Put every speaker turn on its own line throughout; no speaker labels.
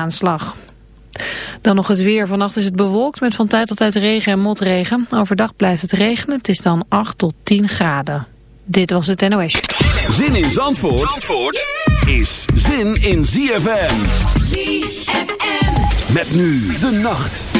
aanslag. Dan nog het weer. Vannacht is het bewolkt met van tijd tot tijd regen en motregen. Overdag blijft het regenen. Het is dan 8 tot 10 graden. Dit was het NOS.
Zin in Zandvoort, Zandvoort is zin in ZFM. ZFM. Met nu de nacht.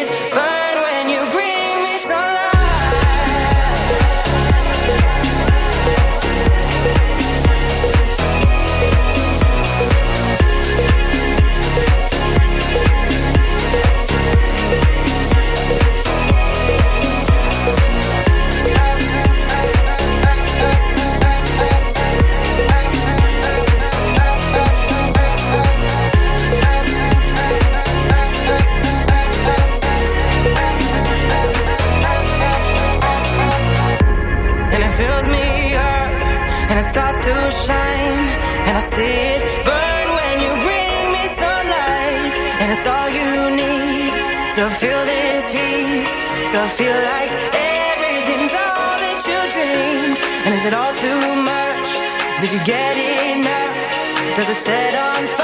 to feel this heat, to feel like everything's all that you dreamed. And is it all too much? Did you
get enough? Does it set on fire?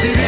did it.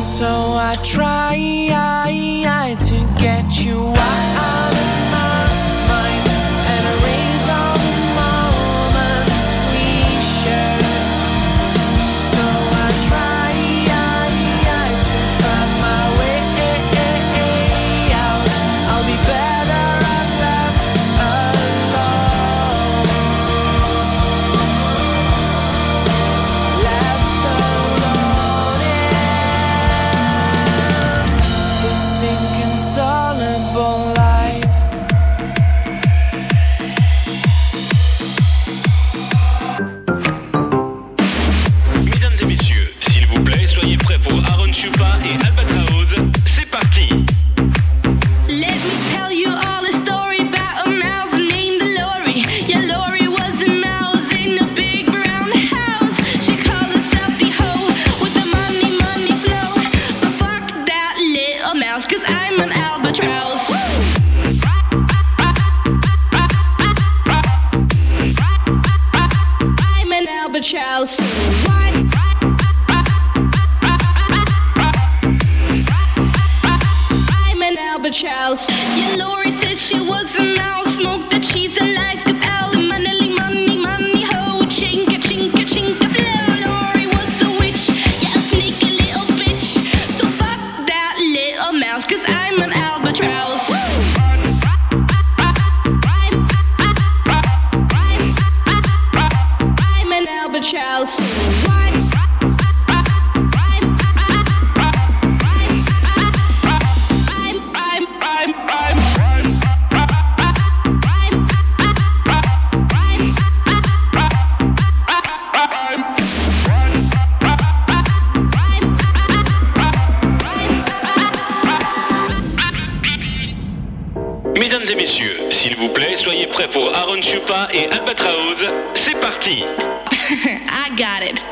so
I try to get you out. Et Albatraoz, c'est
parti. I got it.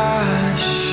I.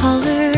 color.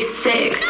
Six.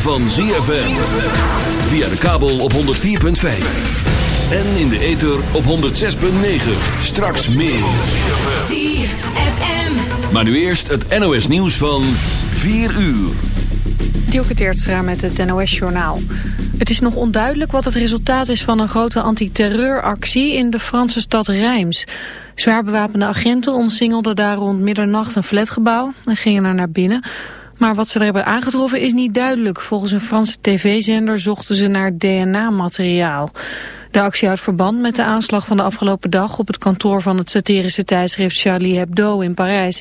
van ZFM. Via de kabel op 104.5. En in de ether op 106.9. Straks meer.
ZFM.
Maar nu eerst het NOS nieuws van 4 uur.
Dielke Teertstra met het NOS Journaal. Het is nog onduidelijk wat het resultaat is van een grote antiterreuractie in de Franse stad Reims. Zwaar bewapende agenten omsingelden daar rond middernacht een flatgebouw en gingen er naar binnen... Maar wat ze er hebben aangetroffen is niet duidelijk. Volgens een Franse tv-zender zochten ze naar DNA-materiaal. De actie houdt verband met de aanslag van de afgelopen dag... op het kantoor van het satirische tijdschrift Charlie Hebdo in Parijs.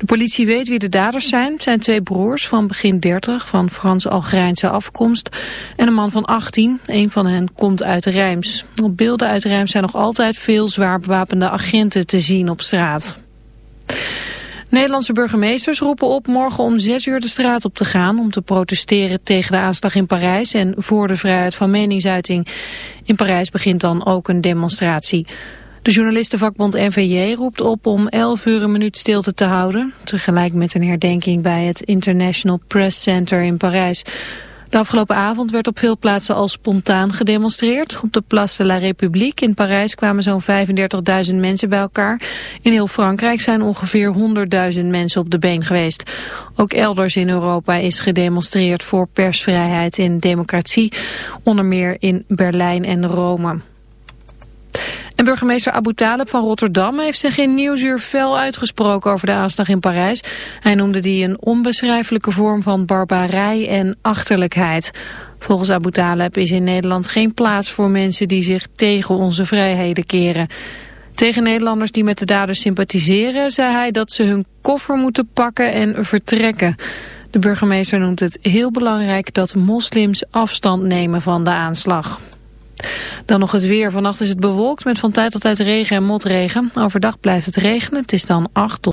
De politie weet wie de daders zijn. Het zijn twee broers van begin 30 van Frans-Algerijnse afkomst en een man van 18. Een van hen komt uit Reims. Op beelden uit Reims zijn nog altijd veel zwaar bewapende agenten te zien op straat. Nederlandse burgemeesters roepen op morgen om 6 uur de straat op te gaan... om te protesteren tegen de aanslag in Parijs en voor de vrijheid van meningsuiting. In Parijs begint dan ook een demonstratie. De journalistenvakbond NVJ roept op om 11 uur een minuut stilte te houden... tegelijk met een herdenking bij het International Press Center in Parijs... De afgelopen avond werd op veel plaatsen al spontaan gedemonstreerd. Op de Place de la République in Parijs kwamen zo'n 35.000 mensen bij elkaar. In heel Frankrijk zijn ongeveer 100.000 mensen op de been geweest. Ook elders in Europa is gedemonstreerd voor persvrijheid en democratie. Onder meer in Berlijn en Rome. En burgemeester Abu Talib van Rotterdam heeft zich in Nieuwsuur fel uitgesproken over de aanslag in Parijs. Hij noemde die een onbeschrijfelijke vorm van barbarij en achterlijkheid. Volgens Abu Talib is in Nederland geen plaats voor mensen die zich tegen onze vrijheden keren. Tegen Nederlanders die met de daders sympathiseren zei hij dat ze hun koffer moeten pakken en vertrekken. De burgemeester noemt het heel belangrijk dat moslims afstand nemen van de aanslag. Dan nog het weer. Vannacht is het bewolkt met van tijd tot tijd regen en motregen. Overdag blijft het regenen. Het is dan 8 tot